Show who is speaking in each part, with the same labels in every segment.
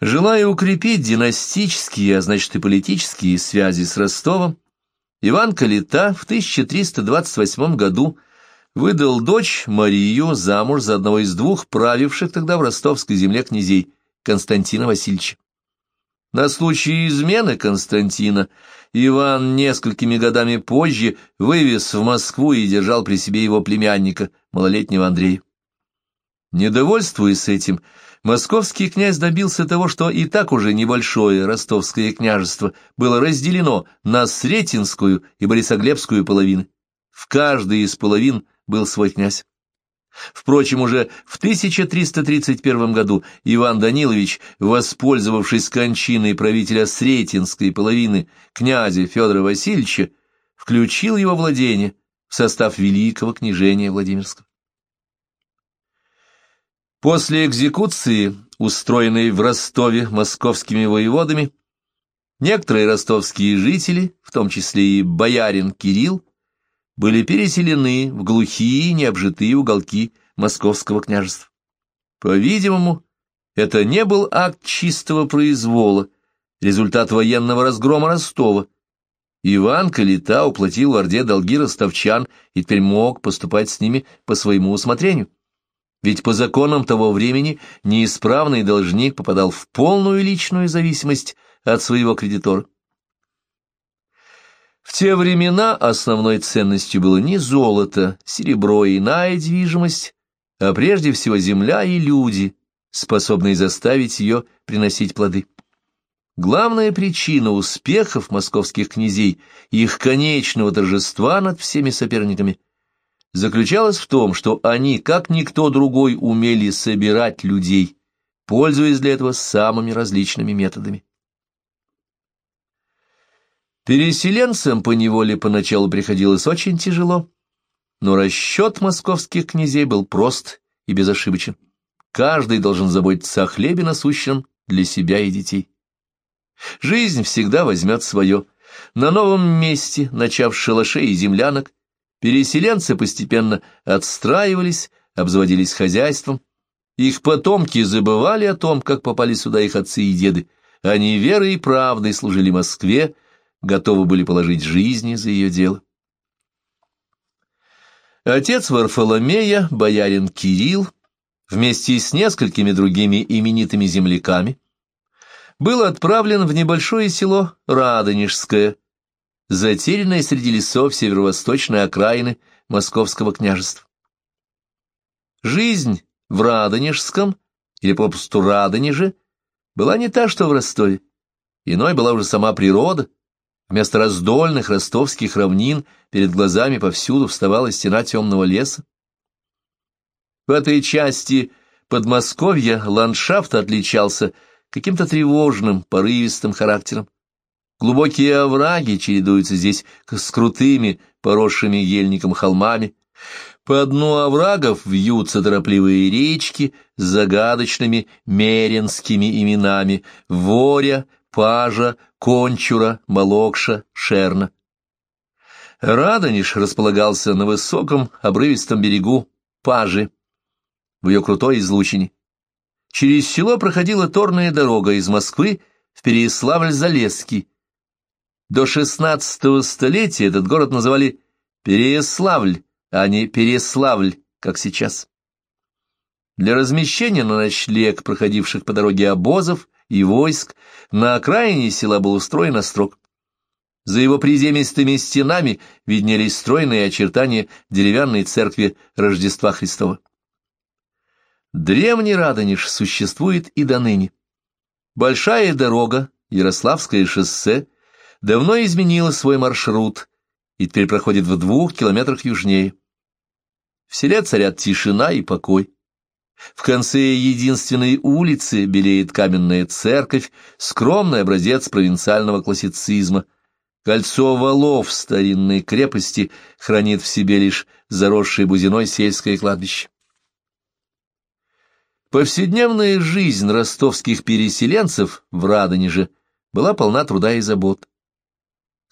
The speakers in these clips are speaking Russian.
Speaker 1: Желая укрепить династические, а значит и политические связи с Ростовом, Иван Калита в 1328 году выдал дочь Марию замуж за одного из двух правивших тогда в ростовской земле князей Константина Васильевича. На случай измены Константина Иван несколькими годами позже вывез в Москву и держал при себе его племянника, малолетнего Андрея. Недовольствуясь этим, московский князь добился того, что и так уже небольшое ростовское княжество было разделено на Сретенскую и Борисоглебскую половины. В каждой из половин был свой князь. Впрочем, уже в 1331 году Иван Данилович, воспользовавшись кончиной правителя Сретенской половины князя Федора Васильевича, включил его владение в состав Великого княжения Владимирского. После экзекуции, устроенной в Ростове московскими воеводами, некоторые ростовские жители, в том числе и боярин Кирилл, были переселены в глухие необжитые уголки московского княжества. По-видимому, это не был акт чистого произвола, результат военного разгрома Ростова. Иван Калита уплатил в Орде долги ростовчан и теперь мог поступать с ними по своему усмотрению. Ведь по законам того времени неисправный должник попадал в полную личную зависимость от своего кредитора. В те времена основной ценностью было не золото, серебро и иная движимость, а прежде всего земля и люди, способные заставить ее приносить плоды. Главная причина успехов московских князей и их конечного торжества над всеми соперниками заключалась в том, что они, как никто другой, умели собирать людей, пользуясь для этого самыми различными методами. Переселенцам по неволе поначалу приходилось очень тяжело, но расчет московских князей был прост и безошибочен. Каждый должен заботиться о хлебе насущном для себя и детей. Жизнь всегда возьмет свое. На новом месте, начав шалашей и землянок, переселенцы постепенно отстраивались, обзаводились хозяйством. Их потомки забывали о том, как попали сюда их отцы и деды. Они верой и правдой служили Москве, готовы были положить жизни за ее дело. Отец Варфоломея, боярин Кирилл, вместе с несколькими другими именитыми земляками, был отправлен в небольшое село Радонежское, затерянное среди лесов северо-восточной окраины Московского княжества. Жизнь в Радонежском, или попросту Радонеже, была не та, что в Ростове. Иной была уже сама природа, Вместо раздольных ростовских равнин перед глазами повсюду вставала стена темного леса. В этой части Подмосковья ландшафт отличался каким-то тревожным, порывистым характером. Глубокие овраги чередуются здесь с крутыми, поросшими ельником холмами. По дну оврагов вьются торопливые речки с загадочными меренскими именами — Воря, Пажа, Кончура, Молокша, Шерна. Радонеж располагался на высоком обрывистом берегу Пажи, в ее крутой излучине. Через село проходила торная дорога из Москвы в Переяславль-Залесский. До XVI столетия этот город называли Переяславль, а не Переславль, как сейчас. Для размещения на ночлег проходивших по дороге обозов и войск, на окраине села был устроен острог. За его приземистыми стенами виднелись стройные очертания деревянной церкви Рождества Христова. Древний Радонеж существует и до ныне. Большая дорога, Ярославское шоссе, давно изменила свой маршрут и теперь проходит в двух километрах южнее. В селе царят тишина и покой. В конце единственной улицы белеет каменная церковь, скромный образец провинциального классицизма. Кольцо валов старинной крепости хранит в себе лишь заросшее бузиной сельское кладбище. Повседневная жизнь ростовских переселенцев в Радонеже была полна труда и забот.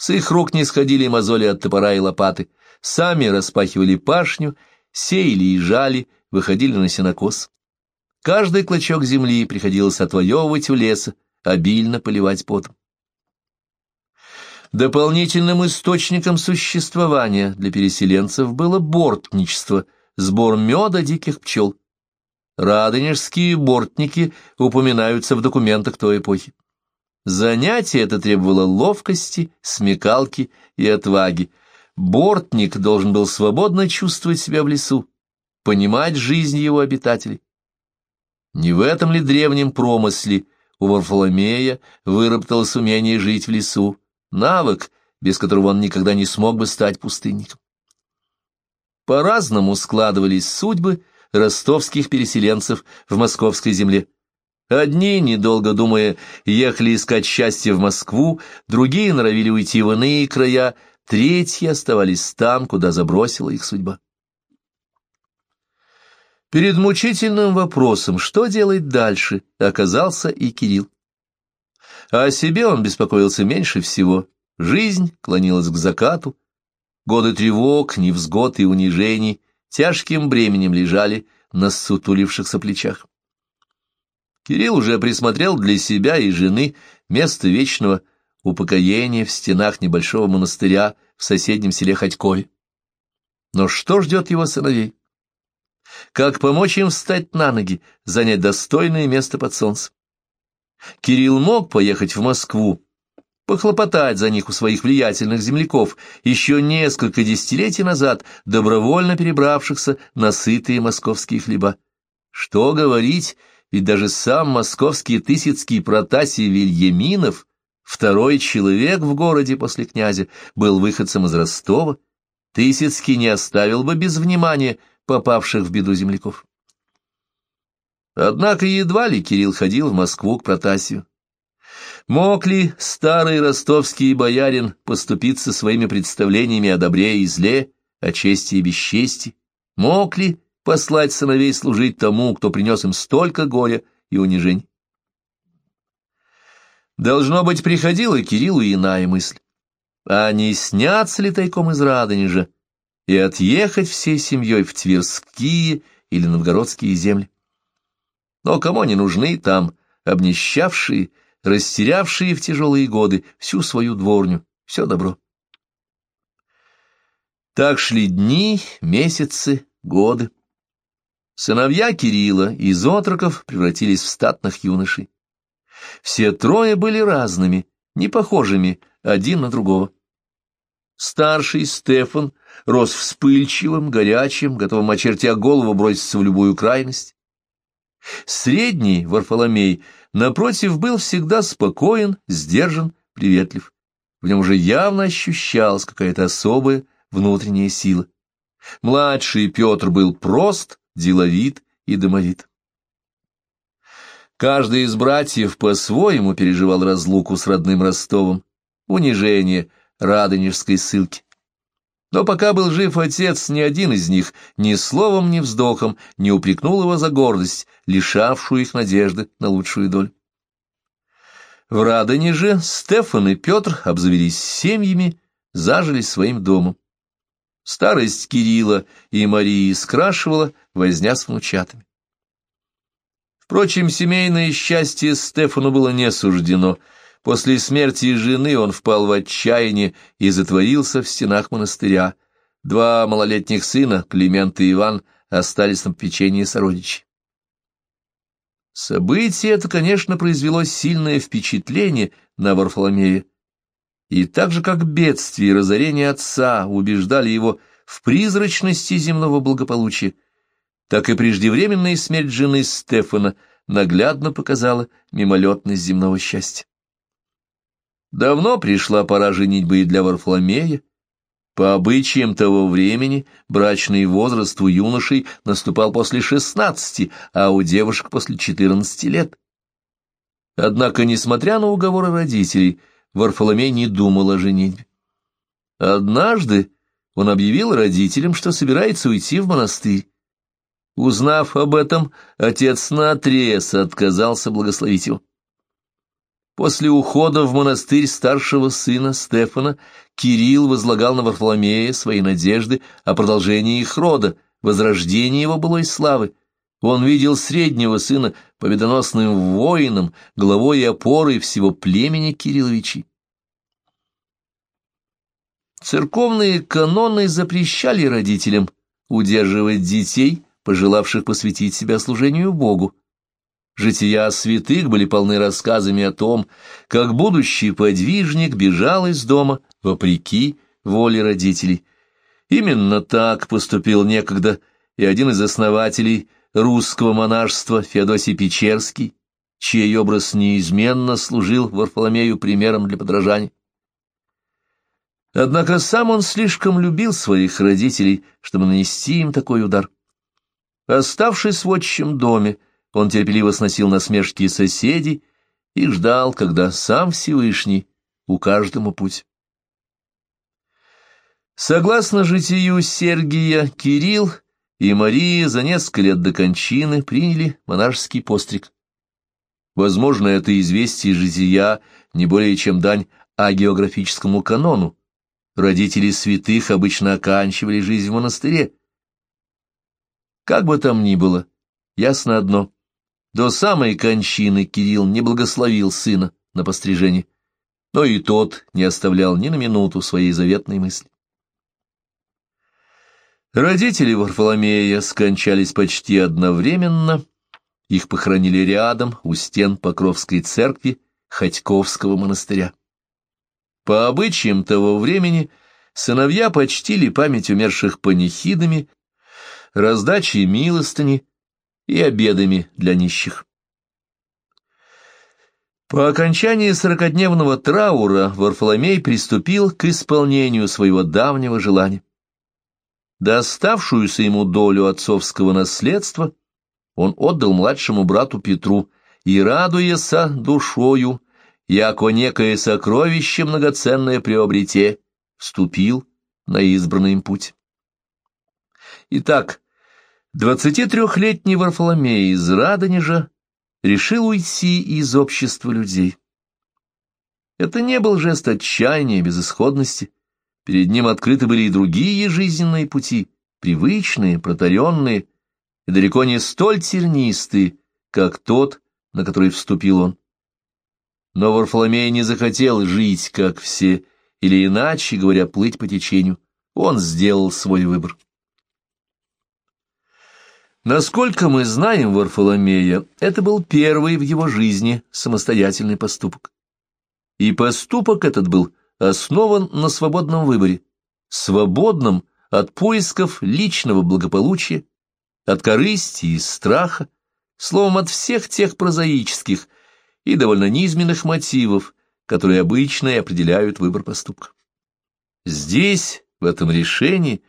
Speaker 1: С их рук не сходили мозоли от топора и лопаты, сами распахивали пашню, сеяли и жали, выходили на сенокос. Каждый клочок земли приходилось отвоевывать у леса, обильно поливать потом. Дополнительным источником существования для переселенцев было бортничество, сбор меда диких пчел. Радонежские бортники упоминаются в документах той эпохи. Занятие это требовало ловкости, смекалки и отваги. Бортник должен был свободно чувствовать себя в лесу, понимать жизнь его обитателей. Не в этом ли древнем промысле у Варфоломея выработалось умение жить в лесу, навык, без которого он никогда не смог бы стать пустынником. По-разному складывались судьбы ростовских переселенцев в московской земле. Одни, недолго думая, ехали искать счастье в Москву, другие норовили уйти в иные края, третьи оставались там, куда забросила их судьба. Перед мучительным вопросом, что делать дальше, оказался и Кирилл. А о себе он беспокоился меньше всего. Жизнь клонилась к закату. Годы тревог, невзгод и унижений тяжким бременем лежали на сутулившихся плечах. Кирилл уже присмотрел для себя и жены место вечного упокоения в стенах небольшого монастыря в соседнем селе Ходькове. Но что ждет его сыновей? Как помочь им встать на ноги, занять достойное место под солнцем? Кирилл мог поехать в Москву, похлопотать за них у своих влиятельных земляков, еще несколько десятилетий назад добровольно перебравшихся на сытые московские хлеба. Что говорить, ведь даже сам московский тысяцкий Протасий Вильяминов, второй человек в городе после князя, был выходцем из Ростова, Тысяцкий не оставил бы без внимания попавших в беду земляков. Однако едва ли Кирилл ходил в Москву к Протасию. Мог ли старый ростовский боярин поступиться своими представлениями о добре и зле, о чести и бесчести? Мог ли послать сыновей служить тому, кто принес им столько горя и унижений? Должно быть, приходила Кириллу иная мысль. А не снятся ли тайком из Радонежа и отъехать всей семьей в Тверские или Новгородские земли? Но кому они нужны там, обнищавшие, растерявшие в тяжелые годы всю свою дворню, все добро? Так шли дни, месяцы, годы. Сыновья Кирилла из отроков превратились в статных юношей. Все трое были разными, не похожими один на другого. Старший Стефан рос вспыльчивым, горячим, готовым, очертя голову, броситься в любую крайность. Средний Варфоломей, напротив, был всегда спокоен, сдержан, приветлив. В нем уже явно ощущалась какая-то особая внутренняя сила. Младший Петр был прост, деловит и домовит. Каждый из братьев по-своему переживал разлуку с родным Ростовом, унижение радонежской ссылки. Но пока был жив отец, ни один из них ни словом, ни вздохом не упрекнул его за гордость, лишавшую их надежды на лучшую долю. В Радоне же Стефан и Петр обзавелись семьями, зажились своим домом. Старость Кирилла и Марии скрашивала возня с внучатами. Впрочем, семейное счастье Стефану было не суждено — После смерти жены он впал в отчаяние и затворился в стенах монастыря. Два малолетних сына, Климент и Иван, остались на попечении сородичей. Событие это, конечно, произвело сильное впечатление на Варфоломея. И так же, как бедствие и разорение отца убеждали его в призрачности земного благополучия, так и преждевременная смерть жены Стефана наглядно показала мимолетность земного счастья. Давно пришла пора женитьбы и для Варфоломея. По обычаям того времени брачный возраст у юношей наступал после шестнадцати, а у девушек после четырнадцати лет. Однако, несмотря на уговоры родителей, Варфоломей не думал о женитьбе. Однажды он объявил родителям, что собирается уйти в монастырь. Узнав об этом, отец наотрез отказался благословить его. После ухода в монастырь старшего сына Стефана Кирилл возлагал на Варфоломея свои надежды о продолжении их рода, возрождении его былой славы. Он видел среднего сына победоносным воином, главой и опорой всего племени Кирилловичей. Церковные каноны запрещали родителям удерживать детей, пожелавших посвятить себя служению Богу. Жития святых были полны рассказами о том, как будущий подвижник бежал из дома вопреки воле родителей. Именно так поступил некогда и один из основателей русского монашества Феодосий Печерский, чей образ неизменно служил Варфоломею примером для подражания. Однако сам он слишком любил своих родителей, чтобы нанести им такой удар. Оставшись в отчим доме, он терпеливо сносил насмешки соседей и ждал, когда сам Всевышний укажет ему путь. Согласно житию Сергия, Кирилл и Мария за несколько лет до кончины приняли монашеский постриг. Возможно, это известие жития не более чем дань агеографическому канону. Родители святых обычно оканчивали жизнь в монастыре. Как бы там ни было, ясно одно. До самой кончины Кирилл не благословил сына на пострижение, но и тот не оставлял ни на минуту своей заветной мысли. Родители Варфоломея скончались почти одновременно. Их похоронили рядом, у стен Покровской церкви Ходьковского монастыря. По обычаям того времени сыновья почтили память умерших панихидами, раздачей милостыни и обедами для нищих. По окончании сорокодневного траура Варфоломей приступил к исполнению своего давнего желания. Доставшуюся ему долю отцовского наследства он отдал младшему брату Петру и, радуяся душою, яко некое сокровище многоценное приобрете, вступил на избранный им путь. Итак, двадцати трехлетний Варфоломей из Радонежа решил уйти из общества людей. Это не был жест отчаяния безысходности, Перед ним открыты были и другие жизненные пути, привычные, протаренные, и далеко не столь тернистые, как тот, на который вступил он. Но Варфоломей не захотел жить, как все, или иначе говоря, плыть по течению. Он сделал свой выбор. Насколько мы знаем Варфоломея, это был первый в его жизни самостоятельный поступок. И поступок этот был основан на свободном выборе, свободном от поисков личного благополучия, от корысти и страха, словом, от всех тех прозаических и довольно низменных мотивов, которые обычно и определяют выбор поступка. Здесь, в этом решении,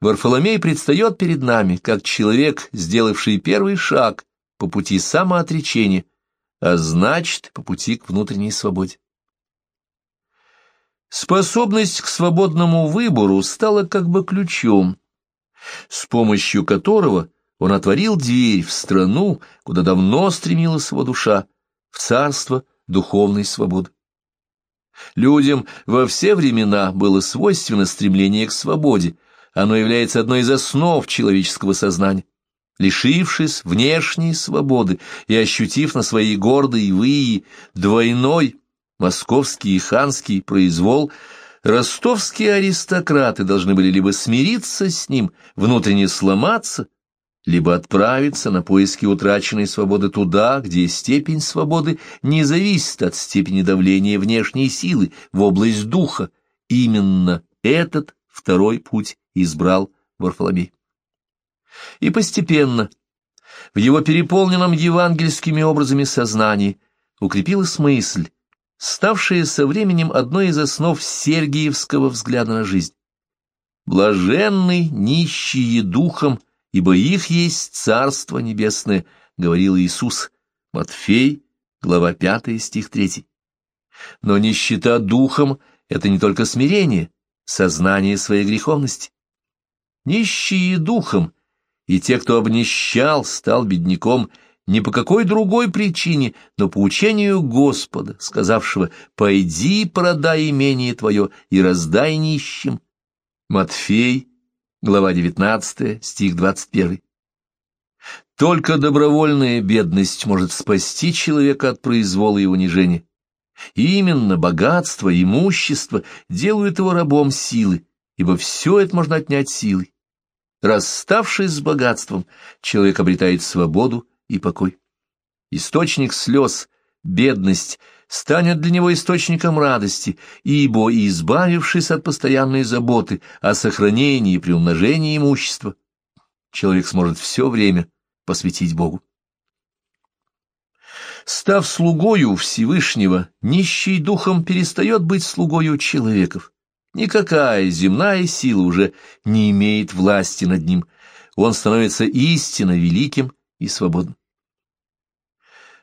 Speaker 1: Варфоломей предстает перед нами как человек, сделавший первый шаг по пути самоотречения, а значит, по пути к внутренней свободе. Способность к свободному выбору стала как бы ключом, с помощью которого он отворил дверь в страну, куда давно стремилась его душа, в царство духовной свободы. Людям во все времена было свойственно стремление к свободе, оно является одной из основ человеческого сознания. Лишившись внешней свободы и ощутив на своей гордой выи двойной, московский и ханский произвол, ростовские аристократы должны были либо смириться с ним, внутренне сломаться, либо отправиться на поиски утраченной свободы туда, где степень свободы не зависит от степени давления внешней силы в область духа. Именно этот второй путь избрал Варфоломей. И постепенно, в его переполненном евангельскими образами сознании, укрепилась мысль, ставшее со временем одной из основ сергиевского взгляда на жизнь. «Блаженны нищие духом, ибо их есть Царство Небесное», — говорил Иисус, Матфей, глава 5, стих 3. Но нищета духом — это не только смирение, сознание своей греховности. Нищие духом и те, кто обнищал, стал бедняком — не по какой другой причине, но по учению Господа, сказавшего «Пойди, продай имение твое и раздай нищим». Матфей, глава 19, стих 21. Только добровольная бедность может спасти человека от произвола и унижения. И именно богатство, имущество делают его рабом силы, ибо все это можно отнять силой. Расставшись с богатством, человек обретает свободу и покой. Источник слез, бедность, станет для него источником радости, ибо, избавившись от постоянной заботы о сохранении и приумножении имущества, человек сможет все время посвятить Богу. Став слугою Всевышнего, нищий духом перестает быть слугою человеков. Никакая земная сила уже не имеет власти над ним. Он становится истинно великим и свободным.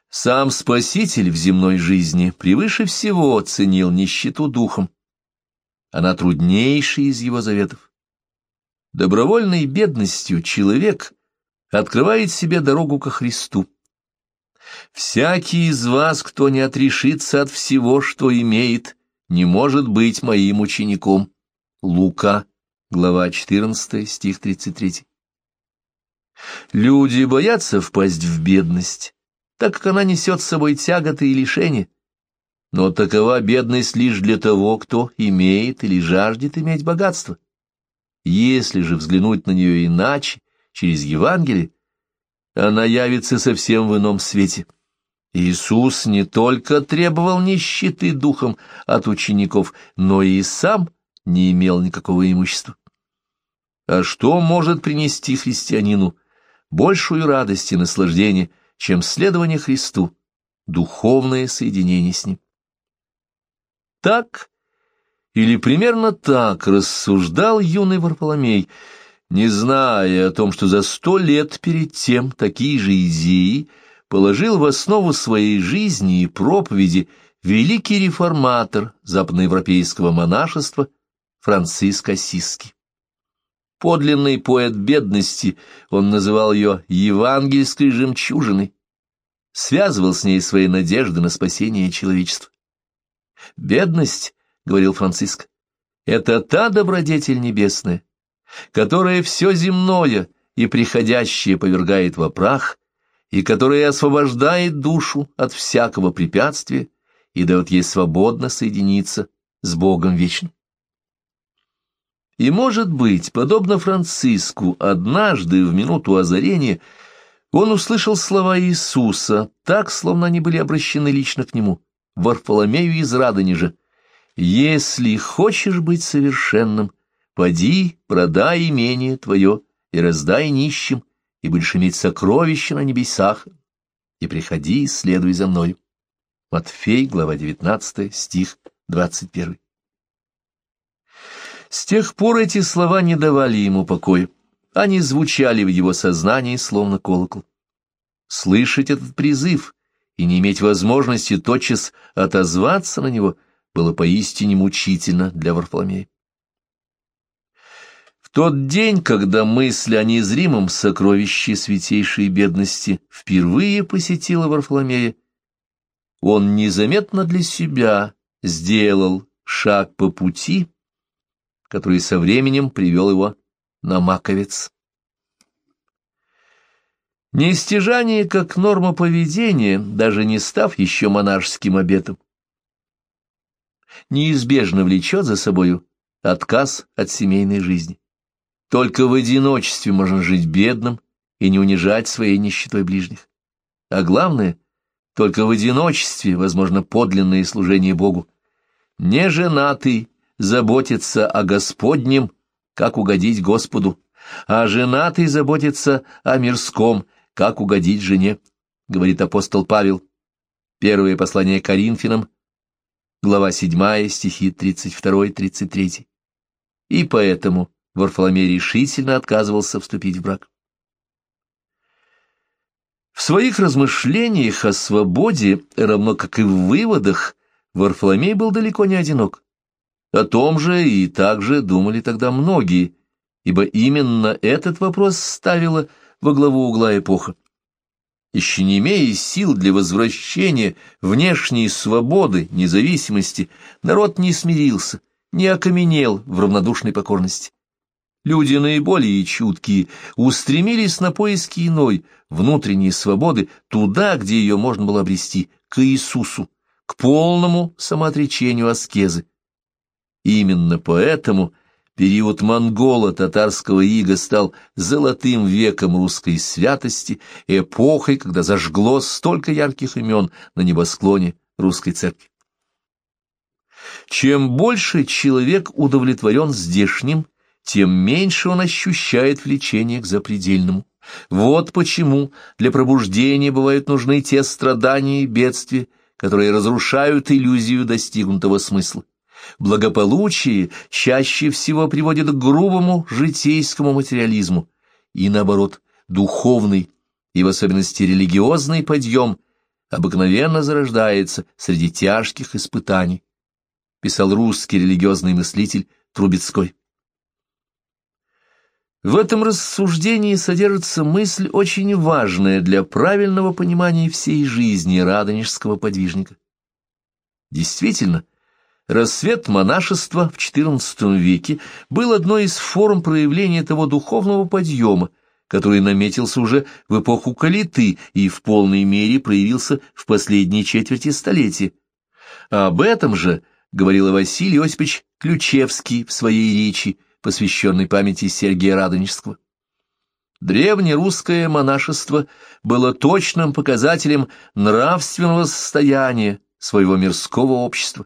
Speaker 1: Сам Спаситель в земной жизни превыше всего ценил нищету духом. Она труднейшая из его заветов. Добровольной бедностью человек открывает себе дорогу ко Христу. «Всякий из вас, кто не отрешится от всего, что имеет, не может быть моим учеником». Лука, глава 14, стих 33. Люди боятся впасть в бедность, так как она несет с собой тяготы и лишения. Но такова бедность лишь для того, кто имеет или жаждет иметь богатство. Если же взглянуть на нее иначе, через Евангелие, она явится совсем в ином свете. Иисус не только требовал нищеты духом от учеников, но и сам не имел никакого имущества. А что может принести христианину большую радость и наслаждение, чем следование Христу, духовное соединение с Ним? Так или примерно так рассуждал юный Варфоломей, не зная о том, что за сто лет перед тем такие же идеи положил в основу своей жизни и проповеди великий реформатор западноевропейского монашества Франциск Осиский. Подлинный поэт бедности, он называл ее евангельской жемчужиной, связывал с ней свои надежды на спасение человечества. «Бедность, — говорил Франциск, — это та добродетель небесная, которая все земное и приходящее повергает во прах, и которая освобождает душу от всякого препятствия и дает ей свободно соединиться с Богом вечным. И, может быть, подобно Франциску, однажды в минуту озарения он услышал слова Иисуса, так, словно они были обращены лично к нему, Варфоломею из Радонежа. «Если хочешь быть совершенным, Поди, продай имение твое и раздай нищим, и будешь иметь сокровища на небесах, и приходи и следуй за мною. Матфей, глава 19, стих 21. С тех пор эти слова не давали ему покоя. Они звучали в его сознании, словно колокол. Слышать этот призыв и не иметь возможности тотчас отозваться на него было поистине мучительно для Варфоломея тот день, когда мысль о незримом сокровище святейшей бедности впервые посетила Варфоломея, он незаметно для себя сделал шаг по пути, который со временем привел его на маковец. Неистяжание как норма поведения, даже не став еще монашеским обетом, неизбежно влечет за собою отказ от семейной жизни. Только в одиночестве можно жить бедным и не унижать своей нищетой ближних. А главное, только в одиночестве возможно подлинное служение Богу. Не женатый заботится о Господнем, как угодить Господу, а женатый заботится о мирском, как угодить жене, говорит апостол Павел. Первое послание Коринфянам, глава 7, стихи 32-33. И поэтому Варфоломей решительно отказывался вступить в брак. В своих размышлениях о свободе, равно как и в выводах, Варфоломей был далеко не одинок. О том же и также думали тогда многие, ибо именно этот вопрос ставила во главу угла эпоха. Еще не имея сил для возвращения внешней свободы, независимости, народ не смирился, не окаменел в равнодушной покорности. Люди наиболее чуткие устремились на поиски иной, внутренней свободы, туда, где ее можно было обрести, к Иисусу, к полному самоотречению аскезы. Именно поэтому период монголо-татарского ига стал золотым веком русской святости, эпохой, когда зажгло столько ярких имен на небосклоне русской церкви. Чем больше человек удовлетворен здешним, тем меньше он ощущает влечение к запредельному. Вот почему для пробуждения бывают нужны те страдания и бедствия, которые разрушают иллюзию достигнутого смысла. Благополучие чаще всего приводит к грубому житейскому материализму, и наоборот, духовный и в особенности религиозный подъем обыкновенно зарождается среди тяжких испытаний, писал русский религиозный мыслитель Трубецкой. В этом рассуждении содержится мысль, очень важная для правильного понимания всей жизни радонежского подвижника. Действительно, рассвет монашества в XIV веке был одной из форм проявления того духовного подъема, который наметился уже в эпоху Калиты и в полной мере проявился в последней четверти столетия. Об этом же говорил Василий Осипович Ключевский в своей речи посвященный памяти Сергия Радонежского. Древнерусское монашество было точным показателем нравственного состояния своего мирского общества.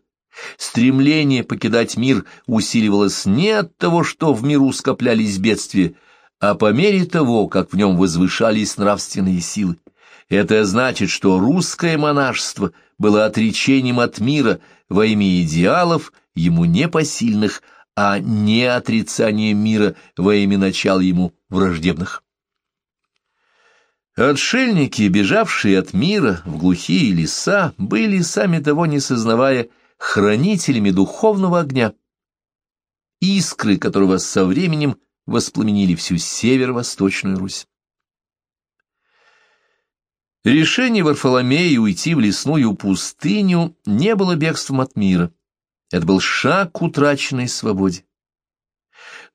Speaker 1: Стремление покидать мир усиливалось не от того, что в миру скоплялись бедствия, а по мере того, как в нем возвышались нравственные силы. Это значит, что русское монашество было отречением от мира во имя идеалов, ему непосильных, а не отрицание мира во имя начала ему враждебных. Отшельники, бежавшие от мира в глухие леса, были, сами того не сознавая, хранителями духовного огня, искры которого со временем воспламенили всю северо-восточную Русь. Решение Варфоломея уйти в лесную пустыню не было бегством от мира. Это был шаг к утраченной свободе.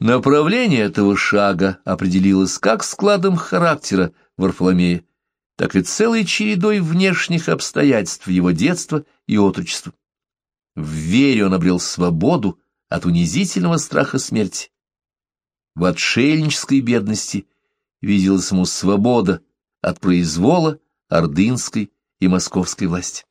Speaker 1: Направление этого шага определилось как складом характера Варфоломея, так и целой чередой внешних обстоятельств его детства и отрочества. В вере он обрел свободу от унизительного страха смерти. В отшельнической бедности виделась ему свобода от произвола ордынской и московской власти.